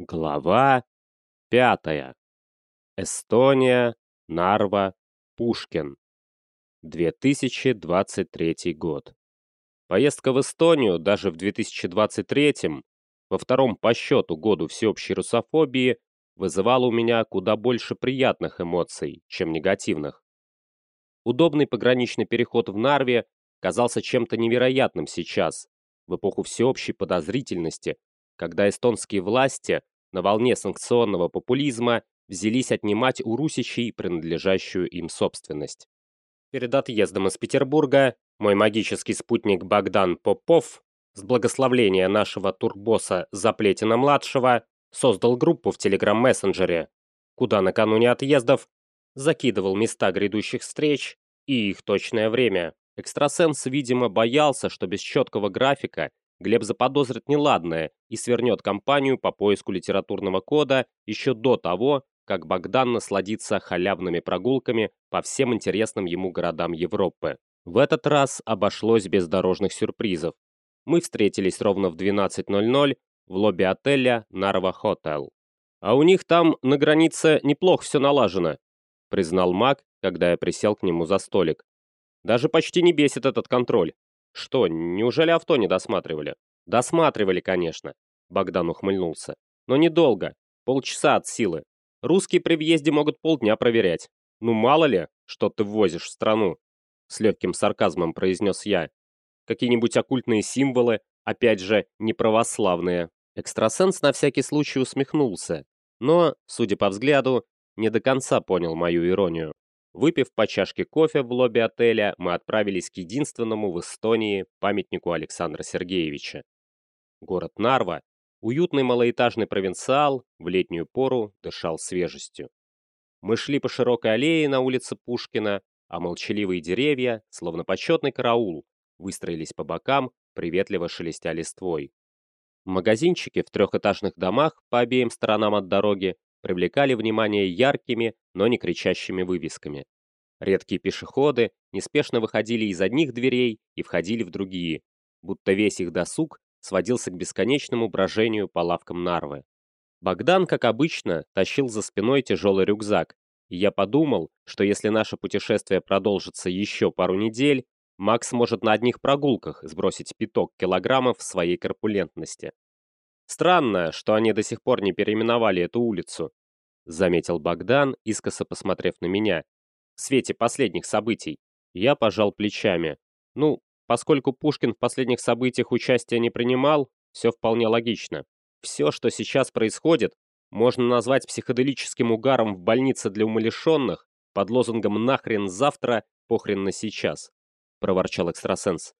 Глава пятая. Эстония, Нарва, Пушкин. 2023 год. Поездка в Эстонию даже в 2023, во втором по счету году всеобщей русофобии, вызывала у меня куда больше приятных эмоций, чем негативных. Удобный пограничный переход в Нарве казался чем-то невероятным сейчас, в эпоху всеобщей подозрительности, когда эстонские власти на волне санкционного популизма взялись отнимать у русичей принадлежащую им собственность. Перед отъездом из Петербурга мой магический спутник Богдан Попов с благословления нашего турбосса Заплетина-младшего создал группу в Телеграм-мессенджере, куда накануне отъездов закидывал места грядущих встреч и их точное время. Экстрасенс, видимо, боялся, что без четкого графика Глеб заподозрит неладное и свернет кампанию по поиску литературного кода еще до того, как Богдан насладится халявными прогулками по всем интересным ему городам Европы. В этот раз обошлось без дорожных сюрпризов. Мы встретились ровно в 12.00 в лобби отеля Нарва Хотел. «А у них там на границе неплохо все налажено», признал Мак, когда я присел к нему за столик. «Даже почти не бесит этот контроль. Что, неужели авто не досматривали? Досматривали, конечно. Богдан ухмыльнулся. Но недолго. Полчаса от силы. Русские при въезде могут полдня проверять. Ну мало ли, что ты ввозишь в страну. С легким сарказмом произнес я. Какие-нибудь оккультные символы, опять же, неправославные. Экстрасенс на всякий случай усмехнулся. Но, судя по взгляду, не до конца понял мою иронию. Выпив по чашке кофе в лобби отеля, мы отправились к единственному в Эстонии памятнику Александра Сергеевича. Город Нарва, уютный малоэтажный провинциал, в летнюю пору дышал свежестью. Мы шли по широкой аллее на улице Пушкина, а молчаливые деревья, словно почетный караул, выстроились по бокам, приветливо шелестя листвой. Магазинчики в трехэтажных домах по обеим сторонам от дороги привлекали внимание яркими, но не кричащими вывесками. Редкие пешеходы неспешно выходили из одних дверей и входили в другие, будто весь их досуг сводился к бесконечному брожению по лавкам Нарвы. Богдан, как обычно, тащил за спиной тяжелый рюкзак, и я подумал, что если наше путешествие продолжится еще пару недель, Макс может на одних прогулках сбросить пяток килограммов своей корпулентности. Странно, что они до сих пор не переименовали эту улицу, заметил Богдан, искоса посмотрев на меня. В свете последних событий. Я пожал плечами. Ну, поскольку Пушкин в последних событиях участия не принимал, все вполне логично. Все, что сейчас происходит, можно назвать психоделическим угаром в больнице для умалишенных под лозунгом «нахрен завтра, похрен на сейчас», — проворчал экстрасенс.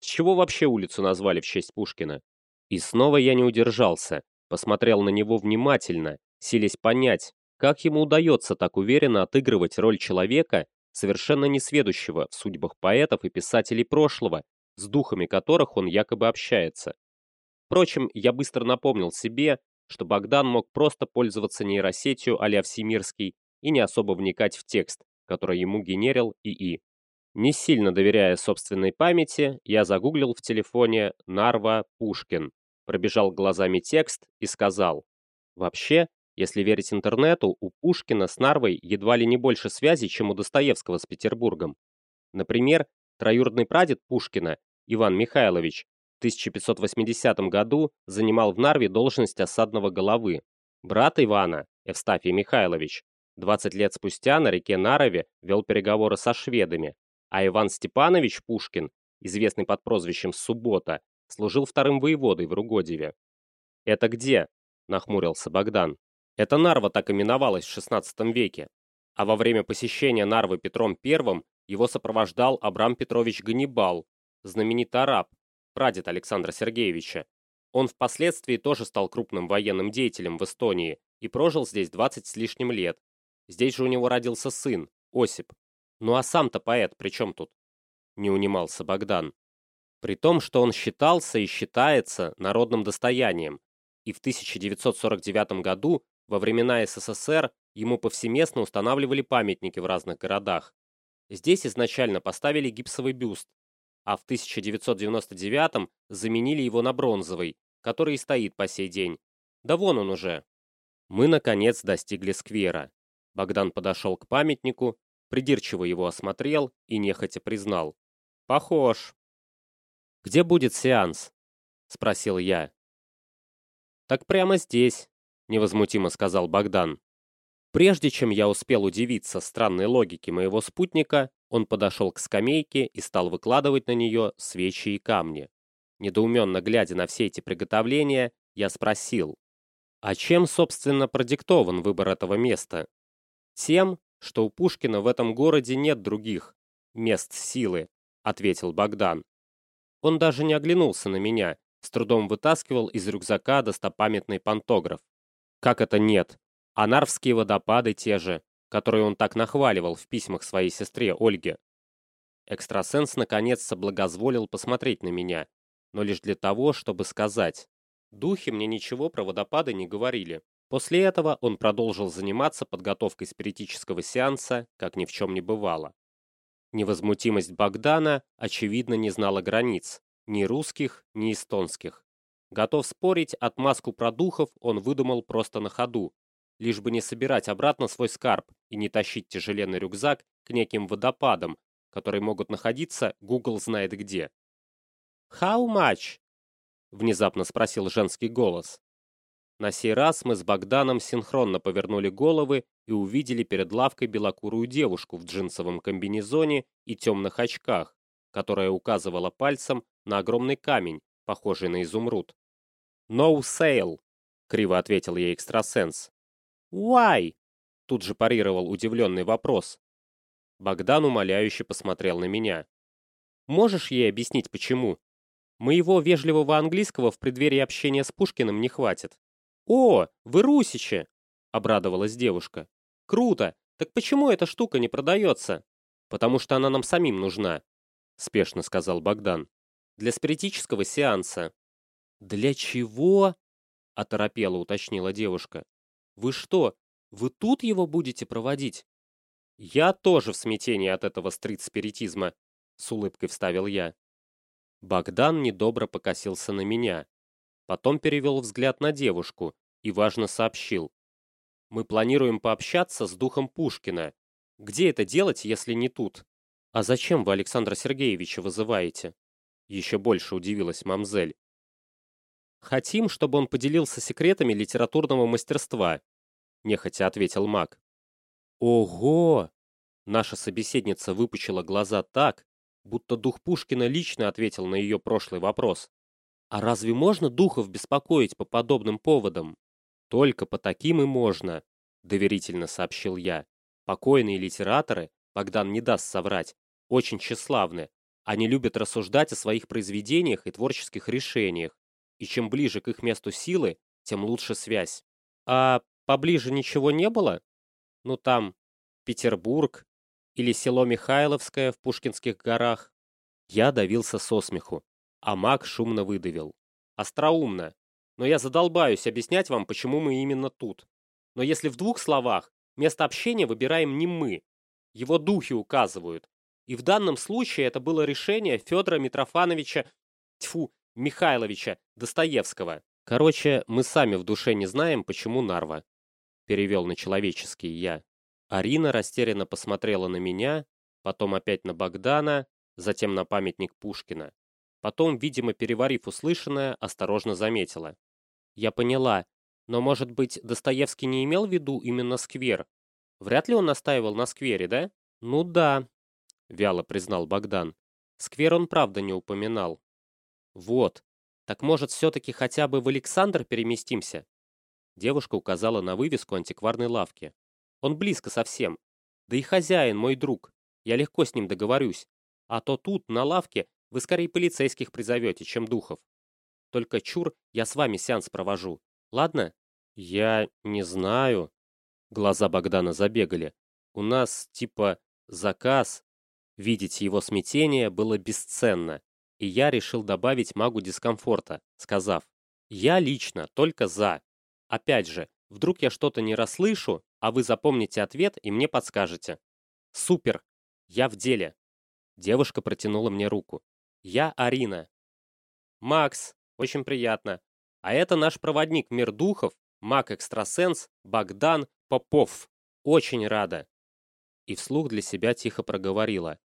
С чего вообще улицу назвали в честь Пушкина? И снова я не удержался, посмотрел на него внимательно, силясь понять, как ему удается так уверенно отыгрывать роль человека, совершенно несведущего в судьбах поэтов и писателей прошлого, с духами которых он якобы общается. Впрочем, я быстро напомнил себе, что Богдан мог просто пользоваться нейросетью а-ля Всемирский и не особо вникать в текст, который ему генерил ИИ. Не сильно доверяя собственной памяти, я загуглил в телефоне «Нарва Пушкин», пробежал глазами текст и сказал, «Вообще, если верить интернету, у Пушкина с Нарвой едва ли не больше связей, чем у Достоевского с Петербургом. Например, троюродный прадед Пушкина, Иван Михайлович, в 1580 году занимал в Нарве должность осадного головы. Брат Ивана, Евстафий Михайлович, 20 лет спустя на реке Нарове вел переговоры со шведами, а Иван Степанович Пушкин, известный под прозвищем Суббота, служил вторым воеводой в Ругодеве. «Это где?» – нахмурился Богдан. «Это Нарва так именовалась в XVI веке, а во время посещения Нарвы Петром I его сопровождал Абрам Петрович Ганнибал, знаменитый араб, прадед Александра Сергеевича. Он впоследствии тоже стал крупным военным деятелем в Эстонии и прожил здесь 20 с лишним лет. Здесь же у него родился сын, Осип. Ну а сам-то поэт при чем тут? Не унимался Богдан при том, что он считался и считается народным достоянием, и в 1949 году, во времена СССР, ему повсеместно устанавливали памятники в разных городах. Здесь изначально поставили гипсовый бюст, а в 1999 заменили его на бронзовый, который и стоит по сей день. Да вон он уже. Мы, наконец, достигли сквера. Богдан подошел к памятнику, придирчиво его осмотрел и нехотя признал. Похож. Где будет сеанс? Спросил я. Так прямо здесь, невозмутимо сказал Богдан. Прежде чем я успел удивиться странной логике моего спутника, он подошел к скамейке и стал выкладывать на нее свечи и камни. Недоуменно глядя на все эти приготовления, я спросил, а чем, собственно, продиктован выбор этого места? Тем, что у Пушкина в этом городе нет других мест силы, ответил Богдан. Он даже не оглянулся на меня, с трудом вытаскивал из рюкзака достопамятный пантограф. Как это нет? А Нарвские водопады те же, которые он так нахваливал в письмах своей сестре Ольге. Экстрасенс наконец соблагозволил посмотреть на меня, но лишь для того, чтобы сказать. Духи мне ничего про водопады не говорили. После этого он продолжил заниматься подготовкой спиритического сеанса, как ни в чем не бывало. Невозмутимость Богдана, очевидно, не знала границ, ни русских, ни эстонских. Готов спорить, отмазку про духов он выдумал просто на ходу, лишь бы не собирать обратно свой скарб и не тащить тяжеленный рюкзак к неким водопадам, которые могут находиться Google знает где. «How much?» — внезапно спросил женский голос. На сей раз мы с Богданом синхронно повернули головы и увидели перед лавкой белокурую девушку в джинсовом комбинезоне и темных очках, которая указывала пальцем на огромный камень, похожий на изумруд. «No sale», — криво ответил ей экстрасенс. «Why?» — тут же парировал удивленный вопрос. Богдан умоляюще посмотрел на меня. «Можешь ей объяснить, почему? Моего вежливого английского в преддверии общения с Пушкиным не хватит». «О, вы русичи!» — обрадовалась девушка. «Круто! Так почему эта штука не продается?» «Потому что она нам самим нужна», — спешно сказал Богдан. «Для спиритического сеанса». «Для чего?» — оторопела уточнила девушка. Вы что, вы тут его будете проводить? Я тоже в смятении от этого стрит-спиритизма, с улыбкой вставил я. Богдан недобро покосился на меня. Потом перевел взгляд на девушку и важно сообщил. Мы планируем пообщаться с духом Пушкина. Где это делать, если не тут? А зачем вы Александра Сергеевича вызываете? Еще больше удивилась мамзель. Хотим, чтобы он поделился секретами литературного мастерства, нехотя ответил маг. Ого! Наша собеседница выпучила глаза так, будто дух Пушкина лично ответил на ее прошлый вопрос. А разве можно духов беспокоить по подобным поводам? Только по таким и можно, доверительно сообщил я. Покойные литераторы, Богдан не даст соврать, очень тщеславны. Они любят рассуждать о своих произведениях и творческих решениях, и чем ближе к их месту силы, тем лучше связь. А поближе ничего не было? Ну там, Петербург или село Михайловское в Пушкинских горах? Я давился со смеху, а маг шумно выдавил. Остроумно. Но я задолбаюсь объяснять вам, почему мы именно тут. Но если в двух словах, место общения выбираем не мы. Его духи указывают. И в данном случае это было решение Федора Митрофановича, тьфу, Михайловича Достоевского. Короче, мы сами в душе не знаем, почему Нарва. Перевел на человеческий я. Арина растерянно посмотрела на меня, потом опять на Богдана, затем на памятник Пушкина. Потом, видимо, переварив услышанное, осторожно заметила. Я поняла, но, может быть, Достоевский не имел в виду именно сквер? Вряд ли он настаивал на сквере, да? Ну да, вяло признал Богдан. Сквер он правда не упоминал. Вот. Так может, все-таки хотя бы в Александр переместимся? Девушка указала на вывеску антикварной лавки. Он близко совсем. Да и хозяин мой друг. Я легко с ним договорюсь. А то тут, на лавке, вы скорее полицейских призовете, чем духов. Только чур, я с вами сеанс провожу. Ладно? Я не знаю. Глаза Богдана забегали. У нас, типа, заказ. Видеть его смятение было бесценно и я решил добавить магу дискомфорта, сказав, «Я лично только за. Опять же, вдруг я что-то не расслышу, а вы запомните ответ и мне подскажете». «Супер! Я в деле!» Девушка протянула мне руку. «Я Арина». «Макс, очень приятно. А это наш проводник мир духов, маг-экстрасенс Богдан Попов. Очень рада. И вслух для себя тихо проговорила.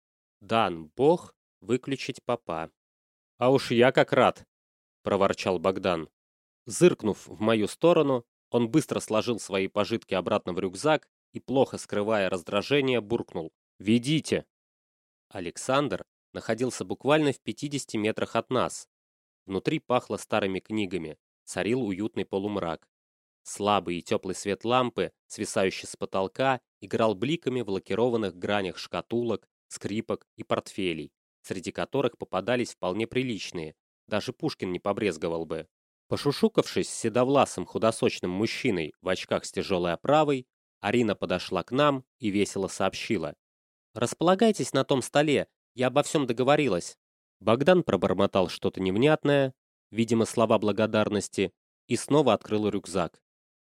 Дан Бог выключить попа. А уж я как рад, проворчал Богдан. Зыркнув в мою сторону, он быстро сложил свои пожитки обратно в рюкзак и, плохо скрывая раздражение, буркнул. «Ведите!» Александр находился буквально в 50 метрах от нас. Внутри пахло старыми книгами, царил уютный полумрак. Слабый и теплый свет лампы, свисающий с потолка, играл бликами в лакированных гранях шкатулок, скрипок и портфелей, среди которых попадались вполне приличные, даже Пушкин не побрезговал бы. Пошушукавшись с седовласым худосочным мужчиной в очках с тяжелой оправой, Арина подошла к нам и весело сообщила. «Располагайтесь на том столе, я обо всем договорилась». Богдан пробормотал что-то невнятное, видимо, слова благодарности, и снова открыл рюкзак.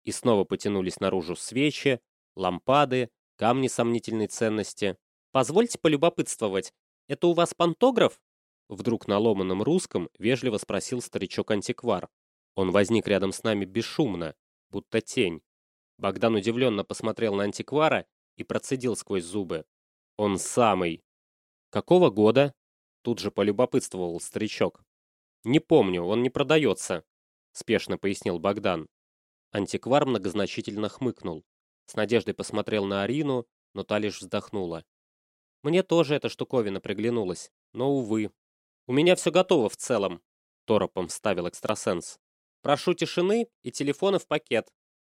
И снова потянулись наружу свечи, лампады, камни сомнительной ценности. «Позвольте полюбопытствовать, это у вас пантограф?» Вдруг на ломаном русском вежливо спросил старичок-антиквар. Он возник рядом с нами бесшумно, будто тень. Богдан удивленно посмотрел на антиквара и процедил сквозь зубы. «Он самый!» «Какого года?» Тут же полюбопытствовал старичок. «Не помню, он не продается», — спешно пояснил Богдан. Антиквар многозначительно хмыкнул. С надеждой посмотрел на Арину, но та лишь вздохнула. «Мне тоже эта штуковина приглянулась, но, увы. У меня все готово в целом», — торопом вставил экстрасенс. «Прошу тишины и телефоны в пакет».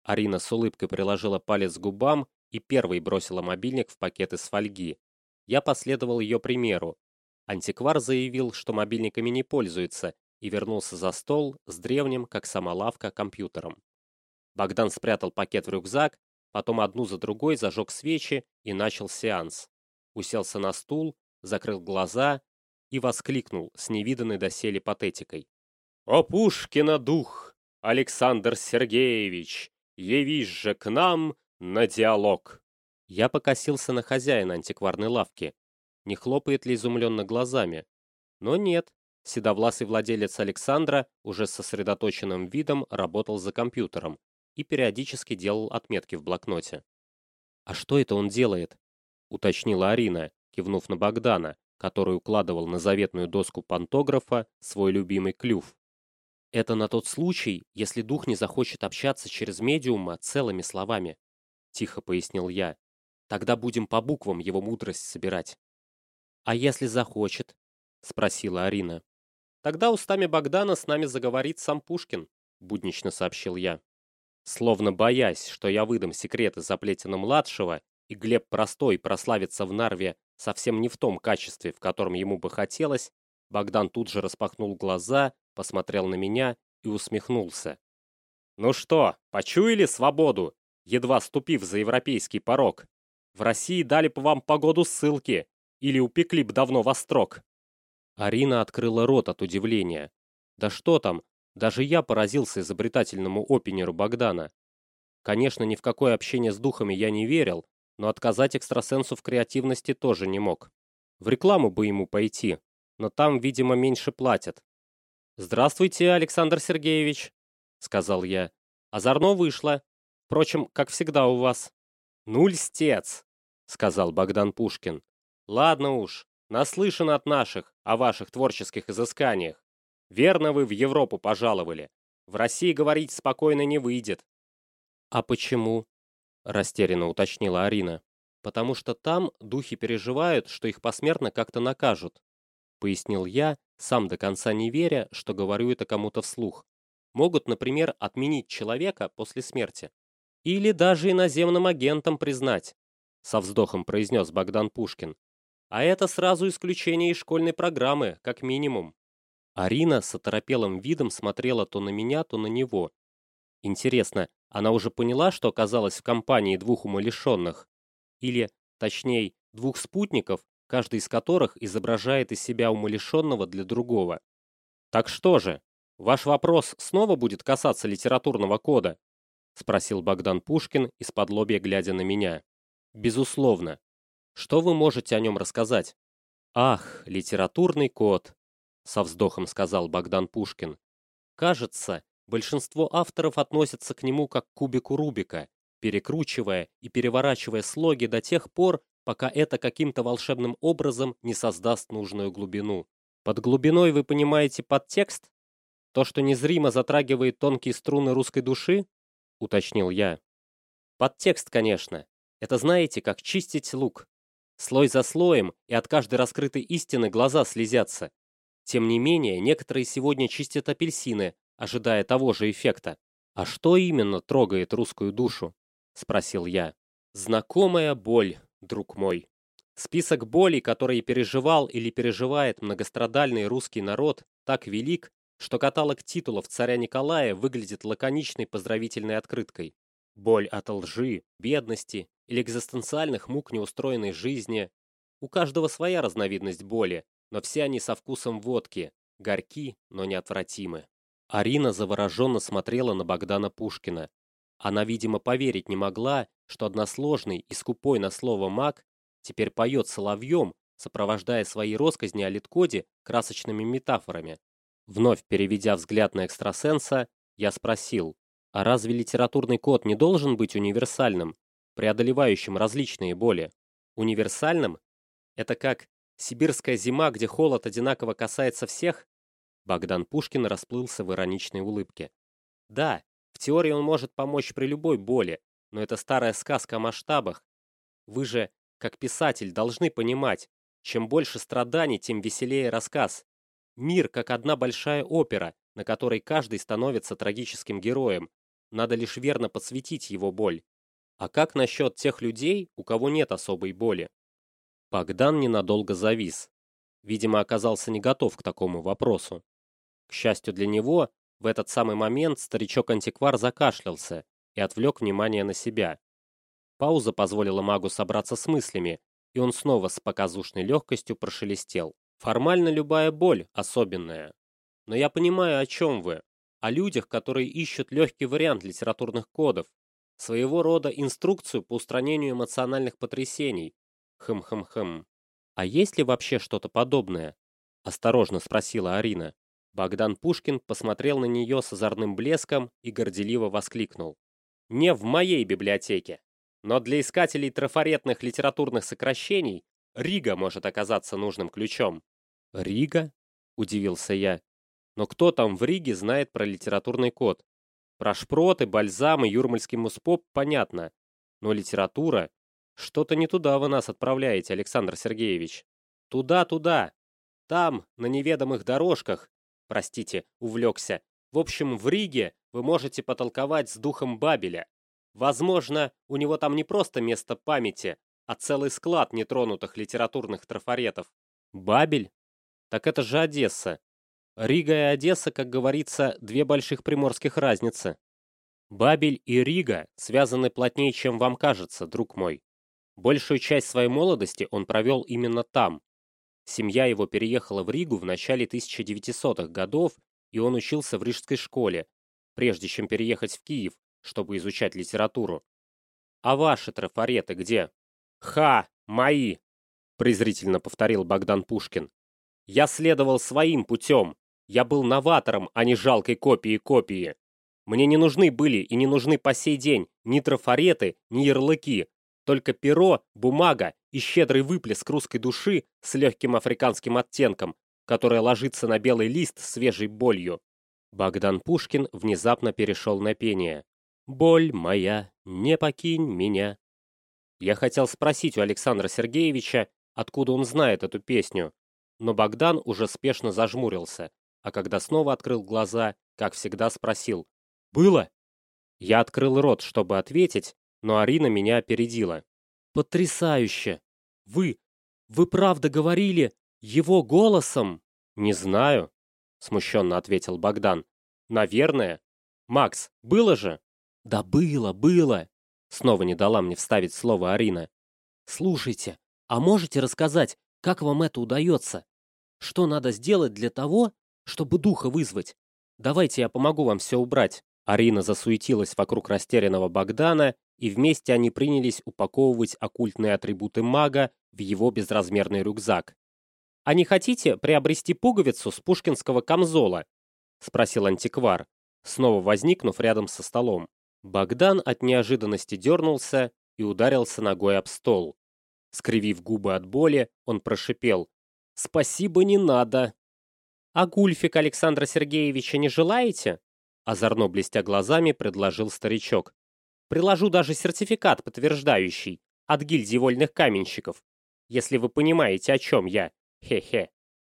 Арина с улыбкой приложила палец к губам и первой бросила мобильник в пакет из фольги. Я последовал ее примеру. Антиквар заявил, что мобильниками не пользуется, и вернулся за стол с древним, как сама лавка, компьютером. Богдан спрятал пакет в рюкзак, потом одну за другой зажег свечи и начал сеанс. Уселся на стул, закрыл глаза и воскликнул с невиданной доселе патетикой. «О Пушкина дух, Александр Сергеевич, явись же к нам на диалог!» Я покосился на хозяина антикварной лавки. Не хлопает ли изумленно глазами? Но нет. Седовласый владелец Александра уже с сосредоточенным видом работал за компьютером и периодически делал отметки в блокноте. «А что это он делает?» — уточнила Арина, кивнув на Богдана, который укладывал на заветную доску пантографа свой любимый клюв. «Это на тот случай, если дух не захочет общаться через медиума целыми словами», — тихо пояснил я. Тогда будем по буквам его мудрость собирать. А если захочет? Спросила Арина. Тогда устами Богдана с нами заговорит сам Пушкин, буднично сообщил я. Словно боясь, что я выдам секреты Заплетина-младшего, и Глеб Простой прославится в Нарве совсем не в том качестве, в котором ему бы хотелось, Богдан тут же распахнул глаза, посмотрел на меня и усмехнулся. «Ну что, почуяли свободу, едва ступив за европейский порог?» В России дали бы вам погоду ссылки или упекли бы давно во строк. Арина открыла рот от удивления. Да что там, даже я поразился изобретательному опенеру Богдана. Конечно, ни в какое общение с духами я не верил, но отказать экстрасенсу в креативности тоже не мог. В рекламу бы ему пойти, но там, видимо, меньше платят. «Здравствуйте, Александр Сергеевич», — сказал я. «Озорно вышло. Впрочем, как всегда у вас». «Ну, льстец!» сказал Богдан Пушкин. Ладно уж, наслышан от наших о ваших творческих изысканиях. Верно вы в Европу пожаловали. В России говорить спокойно не выйдет. А почему? растерянно уточнила Арина. Потому что там духи переживают, что их посмертно как-то накажут, пояснил я, сам до конца не веря, что говорю это кому-то вслух. Могут, например, отменить человека после смерти. Или даже иноземным агентом признать, со вздохом произнес Богдан Пушкин. А это сразу исключение из школьной программы, как минимум. Арина с оторопелым видом смотрела то на меня, то на него. Интересно, она уже поняла, что оказалась в компании двух умалишенных? Или, точнее, двух спутников, каждый из которых изображает из себя умалишенного для другого? Так что же, ваш вопрос снова будет касаться литературного кода? Спросил Богдан Пушкин, из-под лобья глядя на меня. Безусловно. Что вы можете о нем рассказать? Ах, литературный код, со вздохом сказал Богдан Пушкин. Кажется, большинство авторов относятся к нему как к кубику Рубика, перекручивая и переворачивая слоги до тех пор, пока это каким-то волшебным образом не создаст нужную глубину. Под глубиной вы понимаете подтекст? То, что незримо затрагивает тонкие струны русской души? Уточнил я. Подтекст, конечно. Это знаете, как чистить лук. Слой за слоем, и от каждой раскрытой истины глаза слезятся. Тем не менее, некоторые сегодня чистят апельсины, ожидая того же эффекта. А что именно трогает русскую душу? Спросил я. Знакомая боль, друг мой. Список болей, которые переживал или переживает многострадальный русский народ, так велик, что каталог титулов царя Николая выглядит лаконичной поздравительной открыткой. Боль от лжи, бедности или экзистенциальных мук неустроенной жизни. У каждого своя разновидность боли, но все они со вкусом водки, горьки, но неотвратимы. Арина завороженно смотрела на Богдана Пушкина. Она, видимо, поверить не могла, что односложный и скупой на слово маг теперь поет соловьем, сопровождая свои росказни о Литкоде красочными метафорами. Вновь переведя взгляд на экстрасенса, я спросил, а разве литературный код не должен быть универсальным, преодолевающим различные боли? Универсальным? Это как сибирская зима, где холод одинаково касается всех? Богдан Пушкин расплылся в ироничной улыбке. Да, в теории он может помочь при любой боли, но это старая сказка о масштабах. Вы же, как писатель, должны понимать, чем больше страданий, тем веселее рассказ. Мир как одна большая опера, на которой каждый становится трагическим героем. Надо лишь верно подсветить его боль. А как насчет тех людей, у кого нет особой боли? Богдан ненадолго завис. Видимо, оказался не готов к такому вопросу. К счастью для него, в этот самый момент старичок-антиквар закашлялся и отвлек внимание на себя. Пауза позволила магу собраться с мыслями, и он снова с показушной легкостью прошелестел. Формально любая боль особенная. Но я понимаю, о чем вы. О людях, которые ищут легкий вариант литературных кодов. Своего рода инструкцию по устранению эмоциональных потрясений. Хм-хм-хм. А есть ли вообще что-то подобное? Осторожно спросила Арина. Богдан Пушкин посмотрел на нее с озорным блеском и горделиво воскликнул. «Не в моей библиотеке. Но для искателей трафаретных литературных сокращений Рига может оказаться нужным ключом. Рига? Удивился я. Но кто там в Риге знает про литературный код? Про шпроты, бальзамы, юрмальский муспоп понятно. Но литература? Что-то не туда вы нас отправляете, Александр Сергеевич. Туда-туда. Там, на неведомых дорожках. Простите, увлекся. В общем, в Риге вы можете потолковать с духом Бабеля. Возможно, у него там не просто место памяти, а целый склад нетронутых литературных трафаретов. Бабель? Так это же Одесса. Рига и Одесса, как говорится, две больших приморских разницы. Бабель и Рига связаны плотнее, чем вам кажется, друг мой. Большую часть своей молодости он провел именно там. Семья его переехала в Ригу в начале 1900-х годов, и он учился в рижской школе, прежде чем переехать в Киев, чтобы изучать литературу. А ваши трафареты где? «Ха! Мои!» — презрительно повторил Богдан Пушкин. «Я следовал своим путем. Я был новатором, а не жалкой копией копии. Мне не нужны были и не нужны по сей день ни трафареты, ни ярлыки, только перо, бумага и щедрый выплеск русской души с легким африканским оттенком, которая ложится на белый лист свежей болью». Богдан Пушкин внезапно перешел на пение. «Боль моя, не покинь меня, я хотел спросить у Александра Сергеевича, откуда он знает эту песню, но Богдан уже спешно зажмурился, а когда снова открыл глаза, как всегда спросил «Было?». Я открыл рот, чтобы ответить, но Арина меня опередила. «Потрясающе! Вы, вы правда говорили его голосом?» «Не знаю», — смущенно ответил Богдан. «Наверное. Макс, было же?» «Да было, было!» Снова не дала мне вставить слово Арина. «Слушайте, а можете рассказать, как вам это удается? Что надо сделать для того, чтобы духа вызвать? Давайте я помогу вам все убрать». Арина засуетилась вокруг растерянного Богдана, и вместе они принялись упаковывать оккультные атрибуты мага в его безразмерный рюкзак. «А не хотите приобрести пуговицу с пушкинского камзола?» — спросил антиквар. снова возникнув рядом со столом. Богдан от неожиданности дернулся и ударился ногой об стол. Скривив губы от боли, он прошипел. «Спасибо, не надо!» «А гульфик Александра Сергеевича не желаете?» Озорно блестя глазами, предложил старичок. «Приложу даже сертификат, подтверждающий, от гильдии вольных каменщиков, если вы понимаете, о чем я. Хе-хе».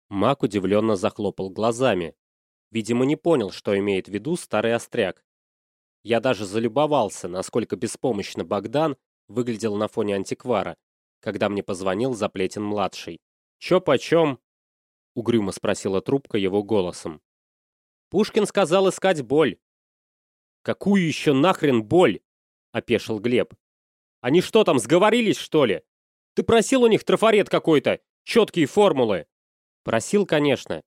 Мак удивленно захлопал глазами. Видимо, не понял, что имеет в виду старый остряк. Я даже залюбовался, насколько беспомощно Богдан выглядел на фоне антиквара, когда мне позвонил Заплетин-младший. «Чё почем?» — угрюмо спросила трубка его голосом. «Пушкин сказал искать боль». «Какую еще нахрен боль?» — опешил Глеб. «Они что там, сговорились, что ли? Ты просил у них трафарет какой-то, четкие формулы?» «Просил, конечно.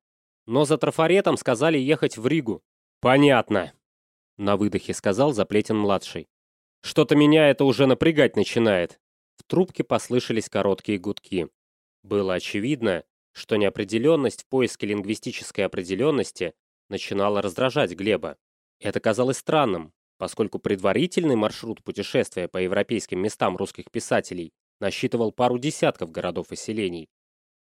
Но за трафаретом сказали ехать в Ригу». «Понятно», — на выдохе сказал Заплетин-младший. «Что-то меня это уже напрягать начинает». В трубке послышались короткие гудки. Было очевидно, что неопределенность в поиске лингвистической определенности начинала раздражать Глеба. Это казалось странным, поскольку предварительный маршрут путешествия по европейским местам русских писателей насчитывал пару десятков городов и селений.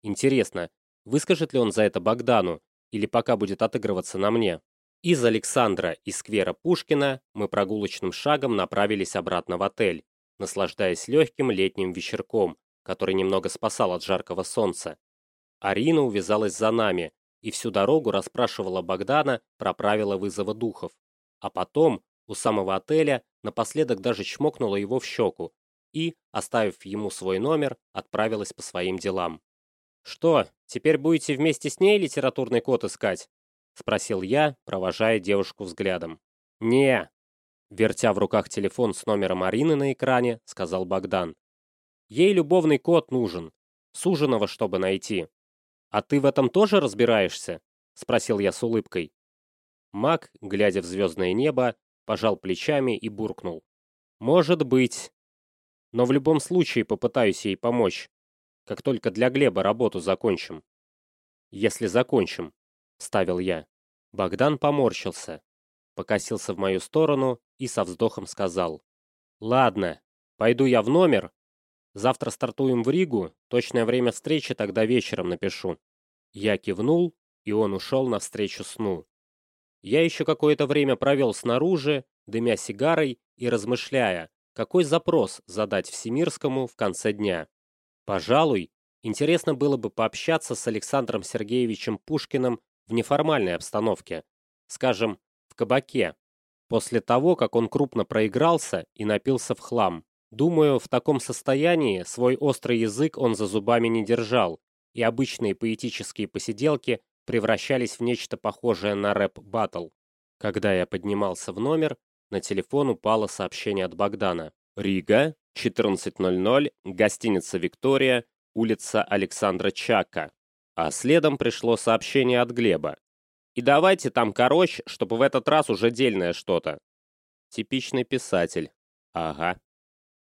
Интересно, выскажет ли он за это Богдану или пока будет отыгрываться на мне? Из Александра и сквера Пушкина мы прогулочным шагом направились обратно в отель, наслаждаясь легким летним вечерком, который немного спасал от жаркого солнца. Арина увязалась за нами и всю дорогу расспрашивала Богдана про правила вызова духов. А потом, у самого отеля, напоследок даже чмокнула его в щеку и, оставив ему свой номер, отправилась по своим делам. «Что, теперь будете вместе с ней литературный код искать?» — спросил я, провожая девушку взглядом. «Не, Вертя в руках телефон с номером Арины на экране, сказал Богдан. Ей любовный код нужен. Суженого, чтобы найти. А ты в этом тоже разбираешься? Спросил я с улыбкой. Мак, глядя в звездное небо, пожал плечами и буркнул. Может быть. Но в любом случае попытаюсь ей помочь. Как только для Глеба работу закончим. Если закончим, ставил я. Богдан поморщился покосился в мою сторону и со вздохом сказал. «Ладно, пойду я в номер. Завтра стартуем в Ригу, точное время встречи тогда вечером напишу». Я кивнул, и он ушел навстречу сну. Я еще какое-то время провел снаружи, дымя сигарой и размышляя, какой запрос задать Всемирскому в конце дня. Пожалуй, интересно было бы пообщаться с Александром Сергеевичем Пушкиным в неформальной обстановке. Скажем, в кабаке, после того, как он крупно проигрался и напился в хлам. Думаю, в таком состоянии свой острый язык он за зубами не держал, и обычные поэтические посиделки превращались в нечто похожее на рэп-баттл. Когда я поднимался в номер, на телефон упало сообщение от Богдана. Рига, 14.00, гостиница «Виктория», улица Александра Чака. А следом пришло сообщение от Глеба. И давайте там короче, чтобы в этот раз уже дельное что-то. Типичный писатель. Ага.